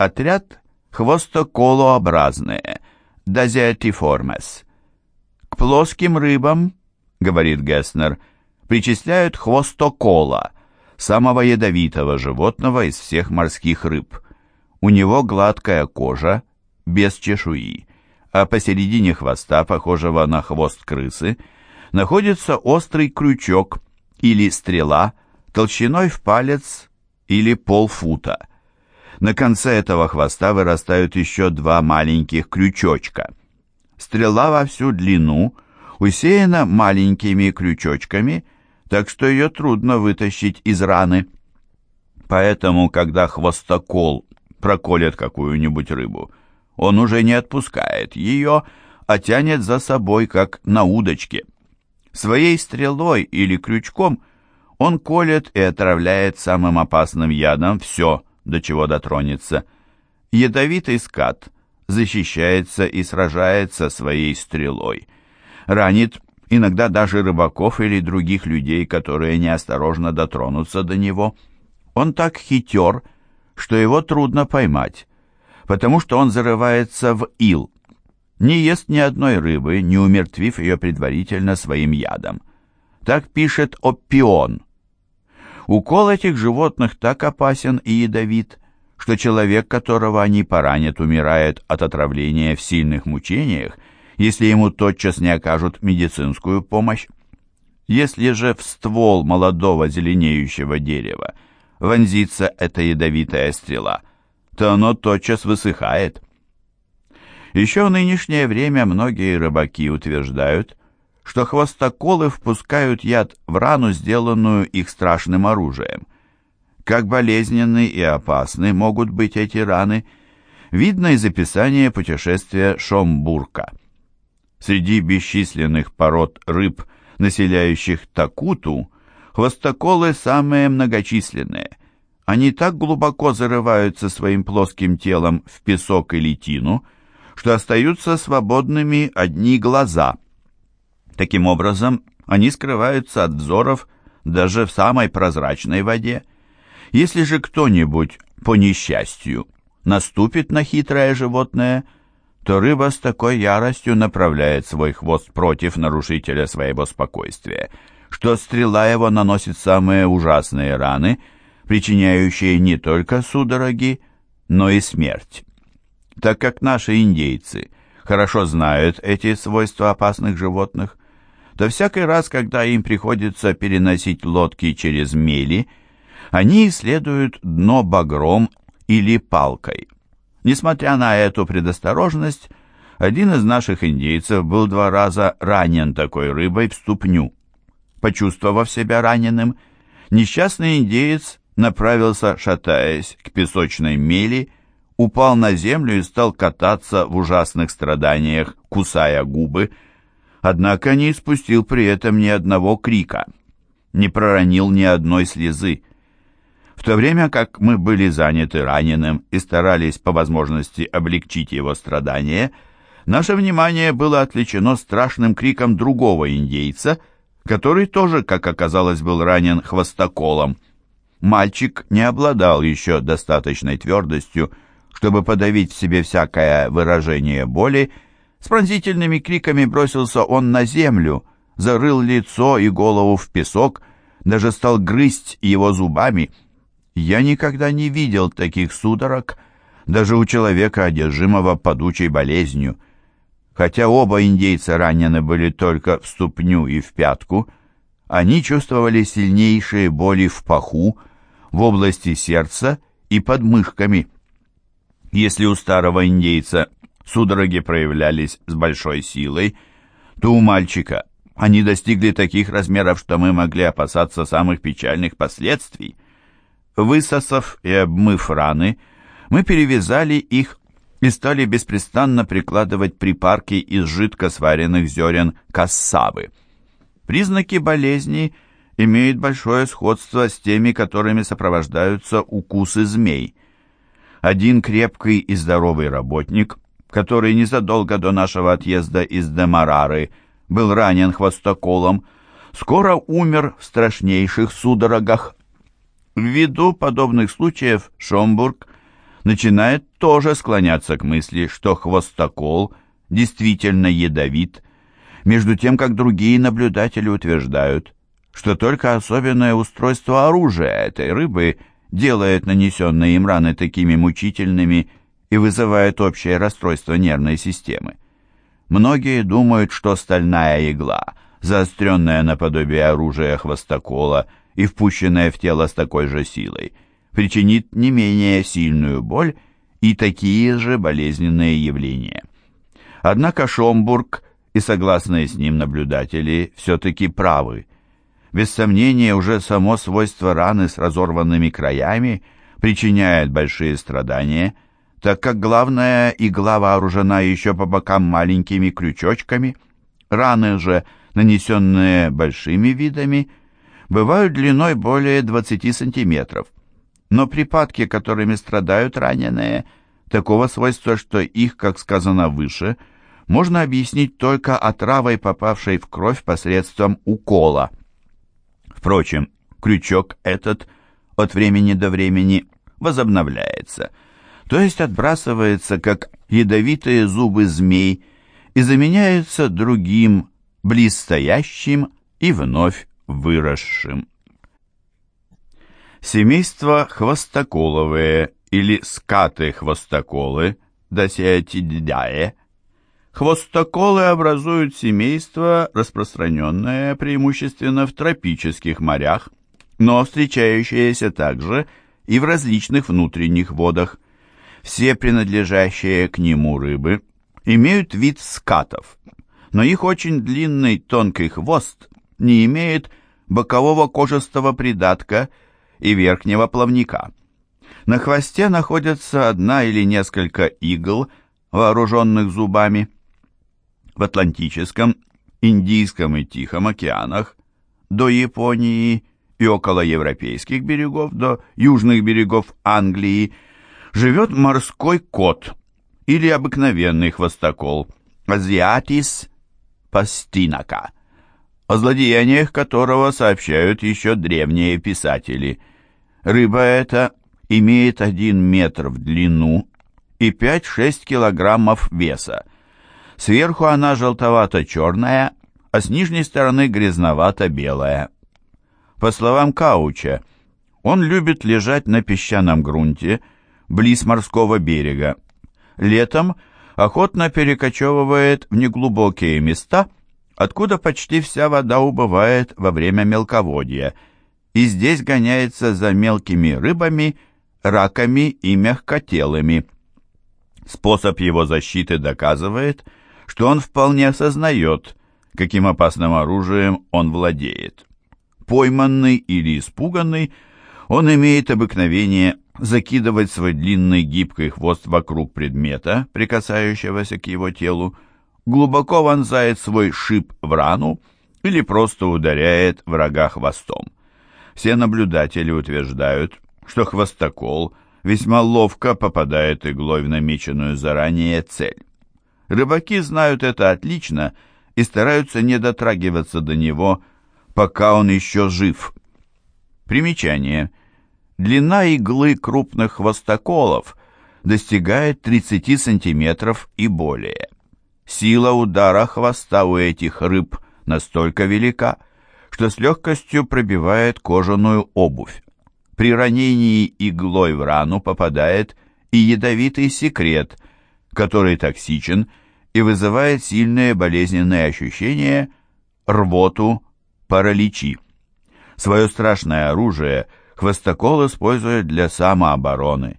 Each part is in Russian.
отряд хвостоколообразные, дазиатиформес. К плоским рыбам, говорит Гесснер, причисляют хвостокола, самого ядовитого животного из всех морских рыб. У него гладкая кожа, без чешуи, а посередине хвоста, похожего на хвост крысы, находится острый крючок или стрела толщиной в палец или полфута. На конце этого хвоста вырастают еще два маленьких крючочка. Стрела во всю длину усеяна маленькими крючочками, так что ее трудно вытащить из раны. Поэтому, когда хвостокол проколет какую-нибудь рыбу, он уже не отпускает ее, а тянет за собой, как на удочке. Своей стрелой или крючком он колет и отравляет самым опасным ядом все, до чего дотронется. Ядовитый скат защищается и сражается своей стрелой. Ранит иногда даже рыбаков или других людей, которые неосторожно дотронутся до него. Он так хитер, что его трудно поймать, потому что он зарывается в ил. Не ест ни одной рыбы, не умертвив ее предварительно своим ядом. Так пишет Оппион – Укол этих животных так опасен и ядовит, что человек, которого они поранят, умирает от отравления в сильных мучениях, если ему тотчас не окажут медицинскую помощь. Если же в ствол молодого зеленеющего дерева вонзится эта ядовитая стрела, то оно тотчас высыхает. Еще в нынешнее время многие рыбаки утверждают, что хвостоколы впускают яд в рану, сделанную их страшным оружием. Как болезненны и опасны могут быть эти раны, видно из описания путешествия Шомбурка. Среди бесчисленных пород рыб, населяющих Такуту, хвостоколы самые многочисленные. Они так глубоко зарываются своим плоским телом в песок или тину, что остаются свободными одни глаза – Таким образом, они скрываются от взоров даже в самой прозрачной воде. Если же кто-нибудь, по несчастью, наступит на хитрое животное, то рыба с такой яростью направляет свой хвост против нарушителя своего спокойствия, что стрела его наносит самые ужасные раны, причиняющие не только судороги, но и смерть. Так как наши индейцы хорошо знают эти свойства опасных животных, то всякий раз, когда им приходится переносить лодки через мели, они исследуют дно багром или палкой. Несмотря на эту предосторожность, один из наших индейцев был два раза ранен такой рыбой в ступню. Почувствовав себя раненым, несчастный индеец направился, шатаясь, к песочной мели, упал на землю и стал кататься в ужасных страданиях, кусая губы, однако не испустил при этом ни одного крика, не проронил ни одной слезы. В то время как мы были заняты раненым и старались по возможности облегчить его страдания, наше внимание было отвлечено страшным криком другого индейца, который тоже, как оказалось, был ранен хвостоколом. Мальчик не обладал еще достаточной твердостью, чтобы подавить в себе всякое выражение боли, с пронзительными криками бросился он на землю, зарыл лицо и голову в песок, даже стал грызть его зубами. Я никогда не видел таких судорог, даже у человека, одержимого падучей болезнью. Хотя оба индейца ранены были только в ступню и в пятку, они чувствовали сильнейшие боли в паху, в области сердца и под мышками. Если у старого индейца судороги проявлялись с большой силой, то у мальчика они достигли таких размеров, что мы могли опасаться самых печальных последствий. Высосав и обмыв раны, мы перевязали их и стали беспрестанно прикладывать припарки из жидко сваренных зерен кассавы. Признаки болезни имеют большое сходство с теми, которыми сопровождаются укусы змей. Один крепкий и здоровый работник который незадолго до нашего отъезда из Демарары был ранен хвостоколом, скоро умер в страшнейших судорогах. Ввиду подобных случаев Шомбург начинает тоже склоняться к мысли, что хвостокол действительно ядовит, между тем как другие наблюдатели утверждают, что только особенное устройство оружия этой рыбы делает нанесенные им раны такими мучительными и вызывает общее расстройство нервной системы. Многие думают, что стальная игла, заостренная наподобие оружия хвостокола и впущенная в тело с такой же силой, причинит не менее сильную боль и такие же болезненные явления. Однако Шомбург и согласные с ним наблюдатели все-таки правы. Без сомнения, уже само свойство раны с разорванными краями причиняет большие страдания, так как главная игла вооружена еще по бокам маленькими крючочками. Раны же, нанесенные большими видами, бывают длиной более 20 сантиметров. Но припадки, которыми страдают раненые, такого свойства, что их, как сказано выше, можно объяснить только отравой, попавшей в кровь посредством укола. Впрочем, крючок этот от времени до времени возобновляется, то есть отбрасывается, как ядовитые зубы змей, и заменяется другим, близстоящим и вновь выросшим. Семейство хвостоколовые или скаты-хвостоколы, досиатидидяе, Хвостоколы образуют семейство, распространенное преимущественно в тропических морях, но встречающееся также и в различных внутренних водах. Все принадлежащие к нему рыбы имеют вид скатов, но их очень длинный тонкий хвост не имеет бокового кожистого придатка и верхнего плавника. На хвосте находятся одна или несколько игл, вооруженных зубами в Атлантическом, Индийском и Тихом океанах до Японии и около европейских берегов до южных берегов Англии живет морской кот или обыкновенный хвостокол Азиатис пастинака, о злодеяниях которого сообщают еще древние писатели. Рыба эта имеет один метр в длину и 5-6 килограммов веса. Сверху она желтовато-черная, а с нижней стороны грязновато-белая. По словам Кауча, он любит лежать на песчаном грунте, близ морского берега. Летом охотно перекочевывает в неглубокие места, откуда почти вся вода убывает во время мелководья, и здесь гоняется за мелкими рыбами, раками и мягкотелыми. Способ его защиты доказывает – что он вполне осознает, каким опасным оружием он владеет. Пойманный или испуганный, он имеет обыкновение закидывать свой длинный гибкий хвост вокруг предмета, прикасающегося к его телу, глубоко вонзает свой шип в рану или просто ударяет врага хвостом. Все наблюдатели утверждают, что хвостокол весьма ловко попадает иглой в намеченную заранее цель. Рыбаки знают это отлично и стараются не дотрагиваться до него, пока он еще жив. Примечание. Длина иглы крупных хвостоколов достигает 30 сантиметров и более. Сила удара хвоста у этих рыб настолько велика, что с легкостью пробивает кожаную обувь. При ранении иглой в рану попадает и ядовитый секрет, который токсичен и вызывает сильные болезненные ощущения, рвоту, параличи. Свое страшное оружие хвостокол использует для самообороны.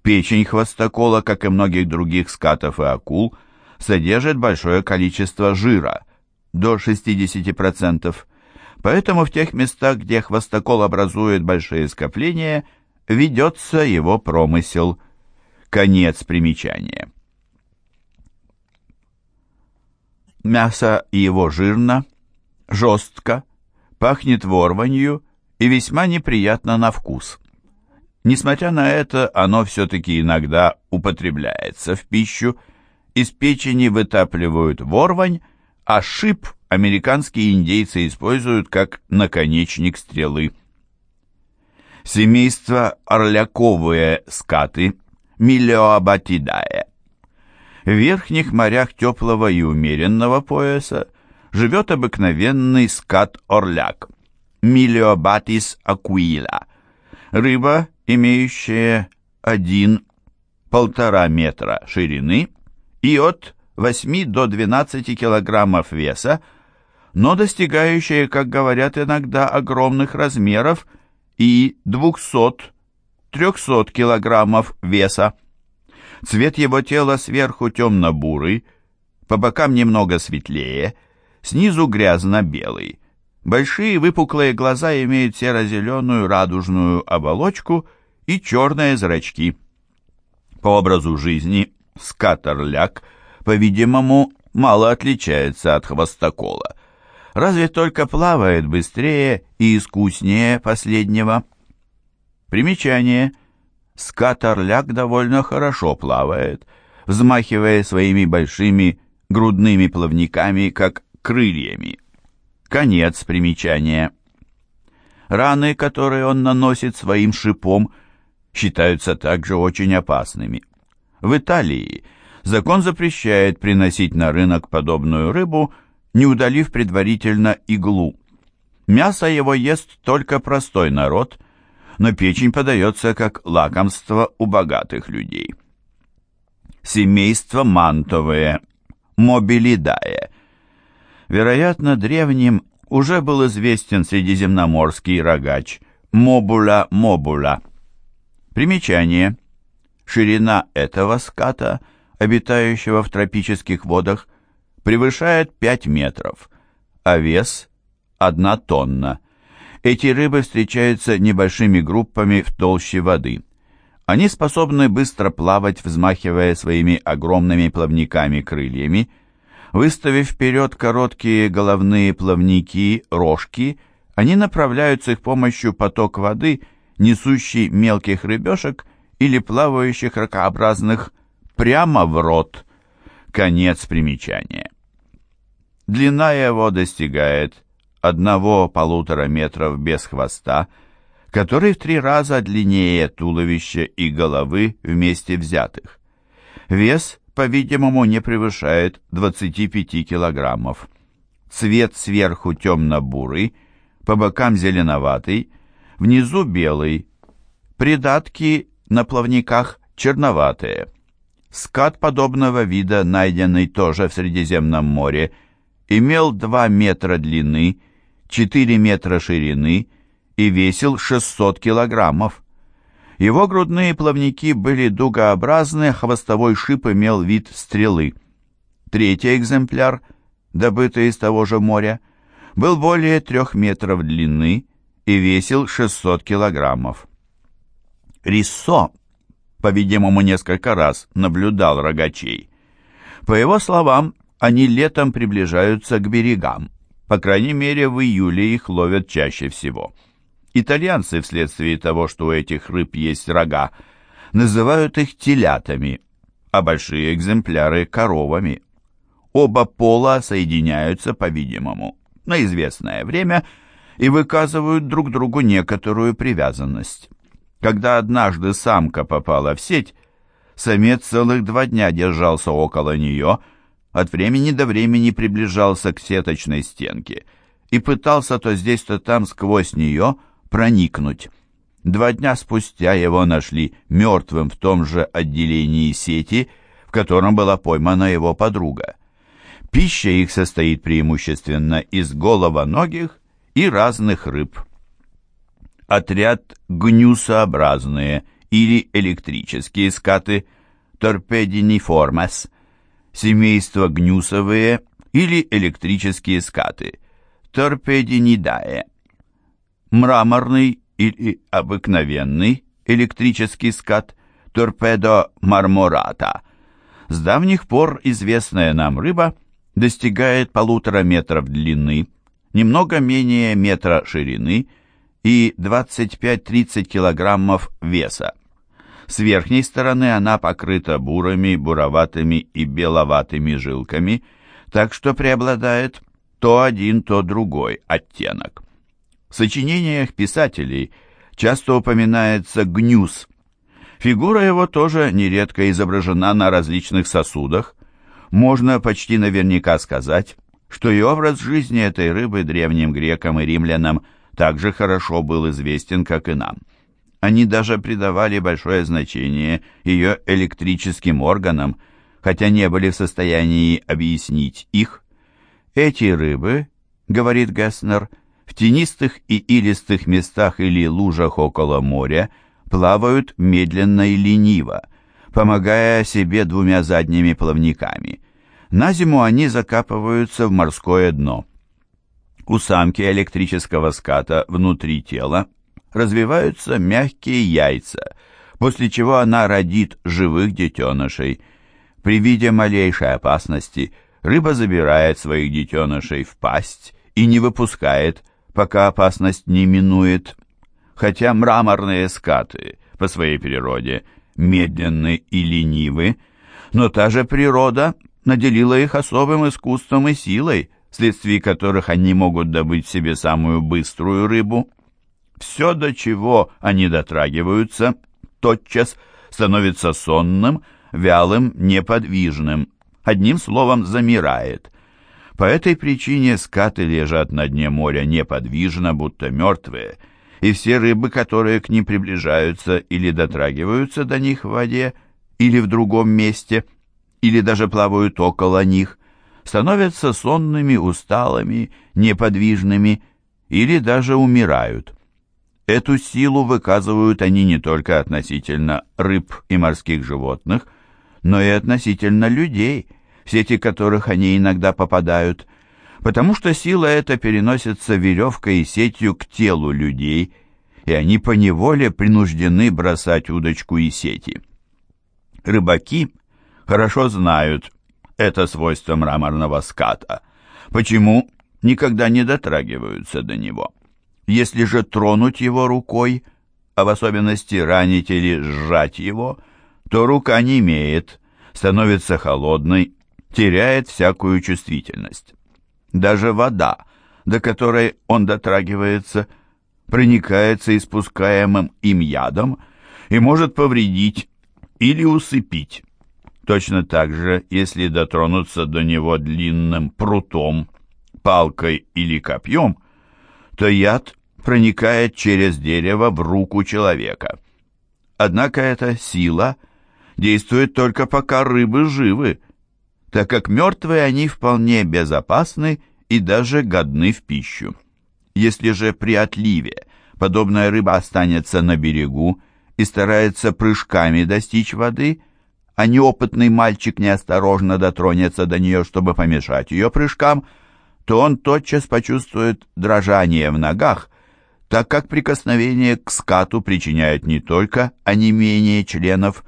Печень хвостокола, как и многих других скатов и акул, содержит большое количество жира, до 60%. Поэтому в тех местах, где хвостокол образует большие скопления, ведется его промысел. Конец примечания. Мясо его жирно, жестко, пахнет ворванью и весьма неприятно на вкус. Несмотря на это, оно все-таки иногда употребляется в пищу, из печени вытапливают ворвань, а шип американские индейцы используют как наконечник стрелы. Семейство орляковые скаты Миллиоабатидае. В верхних морях теплого и умеренного пояса живет обыкновенный скат-орляк Миллиобатис акуила. Рыба, имеющая один-полтора метра ширины и от 8 до 12 килограммов веса, но достигающая, как говорят иногда, огромных размеров и 200-300 килограммов веса. Цвет его тела сверху темно-бурый, по бокам немного светлее, снизу грязно-белый. Большие выпуклые глаза имеют серо-зеленую радужную оболочку и черные зрачки. По образу жизни скатерляк, по-видимому, мало отличается от хвостокола. Разве только плавает быстрее и искуснее последнего. Примечание. Скатерляк довольно хорошо плавает, взмахивая своими большими грудными плавниками, как крыльями. Конец примечания. Раны, которые он наносит своим шипом, считаются также очень опасными. В Италии закон запрещает приносить на рынок подобную рыбу, не удалив предварительно иглу. Мясо его ест только простой народ, но печень подается как лакомство у богатых людей. Семейство мантовые, мобилидае. Вероятно, древним уже был известен средиземноморский рогач мобула-мобула. Примечание. Ширина этого ската, обитающего в тропических водах, превышает 5 метров, а вес – 1 тонна. Эти рыбы встречаются небольшими группами в толще воды. Они способны быстро плавать, взмахивая своими огромными плавниками-крыльями. Выставив вперед короткие головные плавники, рожки, они направляют с их помощью поток воды, несущий мелких рыбешек или плавающих ракообразных, прямо в рот. Конец примечания. Длина его достигает одного-полутора метров без хвоста, который в три раза длиннее туловища и головы вместе взятых. Вес, по-видимому, не превышает 25 килограммов. Цвет сверху темно-бурый, по бокам зеленоватый, внизу белый. Придатки на плавниках черноватые. Скат подобного вида, найденный тоже в Средиземном море, имел 2 метра длины, 4 метра ширины и весил 600 килограммов. Его грудные плавники были дугообразны, хвостовой шип имел вид стрелы. Третий экземпляр, добытый из того же моря, был более трех метров длины и весил 600 килограммов. Риссо, по-видимому, несколько раз наблюдал рогачей. По его словам, они летом приближаются к берегам. По крайней мере, в июле их ловят чаще всего. Итальянцы, вследствие того, что у этих рыб есть рога, называют их телятами, а большие экземпляры – коровами. Оба пола соединяются, по-видимому, на известное время и выказывают друг другу некоторую привязанность. Когда однажды самка попала в сеть, самец целых два дня держался около нее – от времени до времени приближался к сеточной стенке и пытался то здесь, то там сквозь нее проникнуть. Два дня спустя его нашли мертвым в том же отделении сети, в котором была поймана его подруга. Пища их состоит преимущественно из головоногих и разных рыб. Отряд гнюсообразные или электрические скаты торпединиформес – семейство гнюсовые или электрические скаты, торпединидае, мраморный или обыкновенный электрический скат, торпедо мармората. С давних пор известная нам рыба достигает полутора метров длины, немного менее метра ширины и 25-30 килограммов веса. С верхней стороны она покрыта бурыми, буроватыми и беловатыми жилками, так что преобладает то один, то другой оттенок. В сочинениях писателей часто упоминается гнюс. Фигура его тоже нередко изображена на различных сосудах. Можно почти наверняка сказать, что и образ жизни этой рыбы древним грекам и римлянам также хорошо был известен, как и нам. Они даже придавали большое значение ее электрическим органам, хотя не были в состоянии объяснить их. Эти рыбы, говорит Гесснер, в тенистых и илистых местах или лужах около моря – плавают медленно и лениво, помогая себе двумя задними плавниками. На зиму они закапываются в морское дно. У самки электрического ската внутри тела развиваются мягкие яйца, после чего она родит живых детенышей. При виде малейшей опасности рыба забирает своих детенышей в пасть и не выпускает, пока опасность не минует хотя мраморные скаты по своей природе медленны и ленивы, но та же природа наделила их особым искусством и силой, вследствие которых они могут добыть себе самую быструю рыбу. Все, до чего они дотрагиваются, тотчас становится сонным, вялым, неподвижным, одним словом замирает. По этой причине скаты лежат на дне моря неподвижно, будто мертвые – и все рыбы, которые к ним приближаются или дотрагиваются до них в воде, или в другом месте, или даже плавают около них, становятся сонными, усталыми, неподвижными или даже умирают. Эту силу выказывают они не только относительно рыб и морских животных, но и относительно людей, в сети которых они иногда попадают – потому что сила эта переносится веревкой и сетью к телу людей, и они поневоле принуждены бросать удочку и сети. Рыбаки хорошо знают это свойство мраморного ската, почему никогда не дотрагиваются до него. Если же тронуть его рукой, а в особенности ранить или сжать его, то рука не имеет, становится холодной, теряет всякую чувствительность. Даже вода, до которой он дотрагивается, проникается испускаемым им ядом и может повредить или усыпить. Точно так же, если дотронуться до него длинным прутом, палкой или копьем, то яд проникает через дерево в руку человека. Однако эта сила действует только пока рыбы живы, так как мертвые они вполне безопасны и даже годны в пищу. Если же при отливе подобная рыба останется на берегу и старается прыжками достичь воды, а неопытный мальчик неосторожно дотронется до нее, чтобы помешать ее прыжкам, то он тотчас почувствует дрожание в ногах, так как прикосновение к скату причиняет не только онемение членов,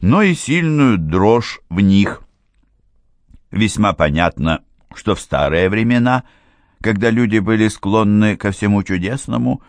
но и сильную дрожь в них. Весьма понятно, что в старые времена, когда люди были склонны ко всему чудесному,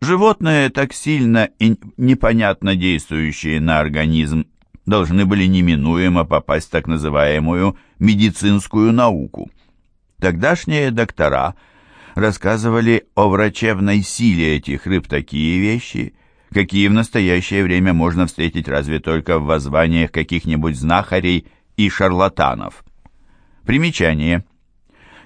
животные, так сильно и непонятно действующие на организм, должны были неминуемо попасть в так называемую медицинскую науку. Тогдашние доктора рассказывали о врачебной силе этих рыб такие вещи, какие в настоящее время можно встретить разве только в воззваниях каких-нибудь знахарей и шарлатанов. Примечание.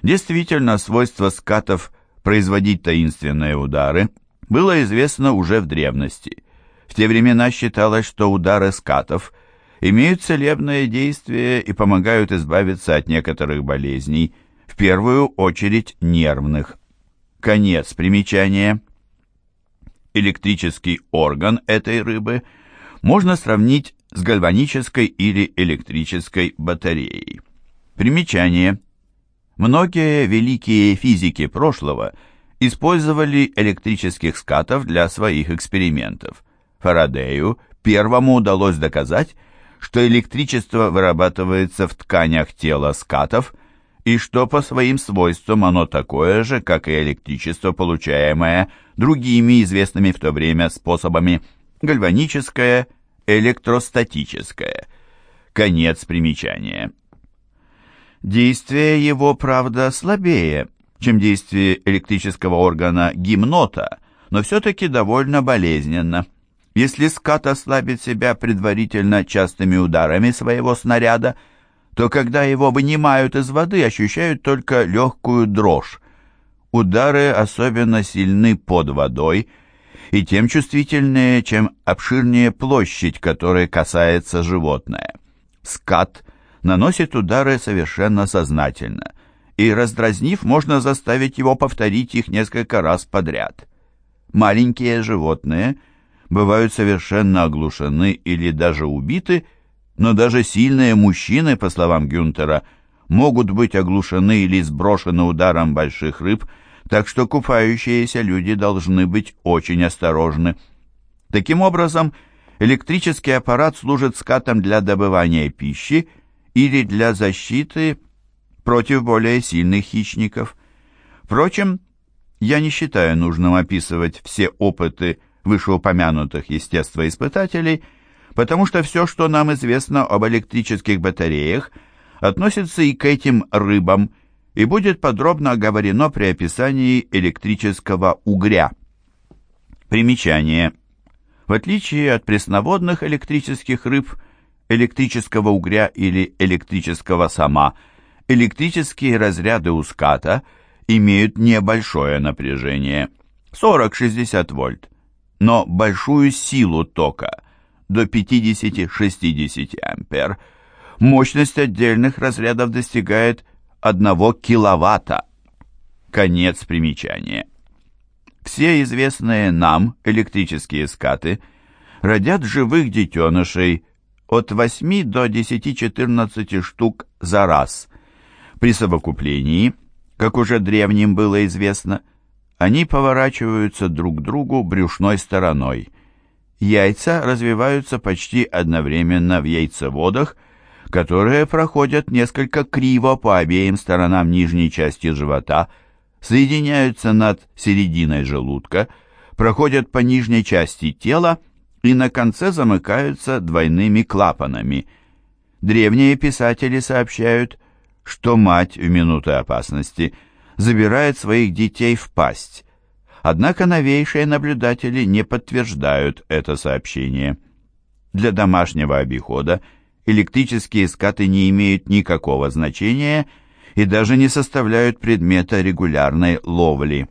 Действительно, свойство скатов производить таинственные удары было известно уже в древности. В те времена считалось, что удары скатов имеют целебное действие и помогают избавиться от некоторых болезней, в первую очередь нервных. Конец примечания. Электрический орган этой рыбы можно сравнить с гальванической или электрической батареей. Примечание. Многие великие физики прошлого использовали электрических скатов для своих экспериментов. Фарадею первому удалось доказать, что электричество вырабатывается в тканях тела скатов и что по своим свойствам оно такое же, как и электричество, получаемое другими известными в то время способами гальваническое, электростатическое. Конец примечания. Действие его, правда, слабее, чем действие электрического органа гимнота, но все-таки довольно болезненно. Если скат ослабит себя предварительно частыми ударами своего снаряда, то когда его вынимают из воды, ощущают только легкую дрожь. Удары особенно сильны под водой и тем чувствительнее, чем обширнее площадь, которой касается животное. Скат наносит удары совершенно сознательно, и, раздразнив, можно заставить его повторить их несколько раз подряд. Маленькие животные – бывают совершенно оглушены или даже убиты, но даже сильные мужчины, по словам Гюнтера, могут быть оглушены или сброшены ударом больших рыб, так что купающиеся люди должны быть очень осторожны. Таким образом, электрический аппарат служит скатом для добывания пищи или для защиты против более сильных хищников. Впрочем, я не считаю нужным описывать все опыты вышеупомянутых естествоиспытателей, потому что все, что нам известно об электрических батареях, относится и к этим рыбам, и будет подробно оговорено при описании электрического угря. Примечание. В отличие от пресноводных электрических рыб, электрического угря или электрического сама, электрические разряды у ската имеют небольшое напряжение – 40-60 вольт но большую силу тока до 50-60 ампер. Мощность отдельных разрядов достигает 1 киловатта. Конец примечания. Все известные нам электрические скаты родят живых детенышей от 8 до 10-14 штук за раз. При совокуплении, как уже древним было известно, они поворачиваются друг к другу брюшной стороной. Яйца развиваются почти одновременно в яйцеводах, которые проходят несколько криво по обеим сторонам нижней части живота, соединяются над серединой желудка, проходят по нижней части тела и на конце замыкаются двойными клапанами. Древние писатели сообщают, что мать в минуты опасности – забирает своих детей в пасть. Однако новейшие наблюдатели не подтверждают это сообщение. Для домашнего обихода электрические скаты не имеют никакого значения и даже не составляют предмета регулярной ловли.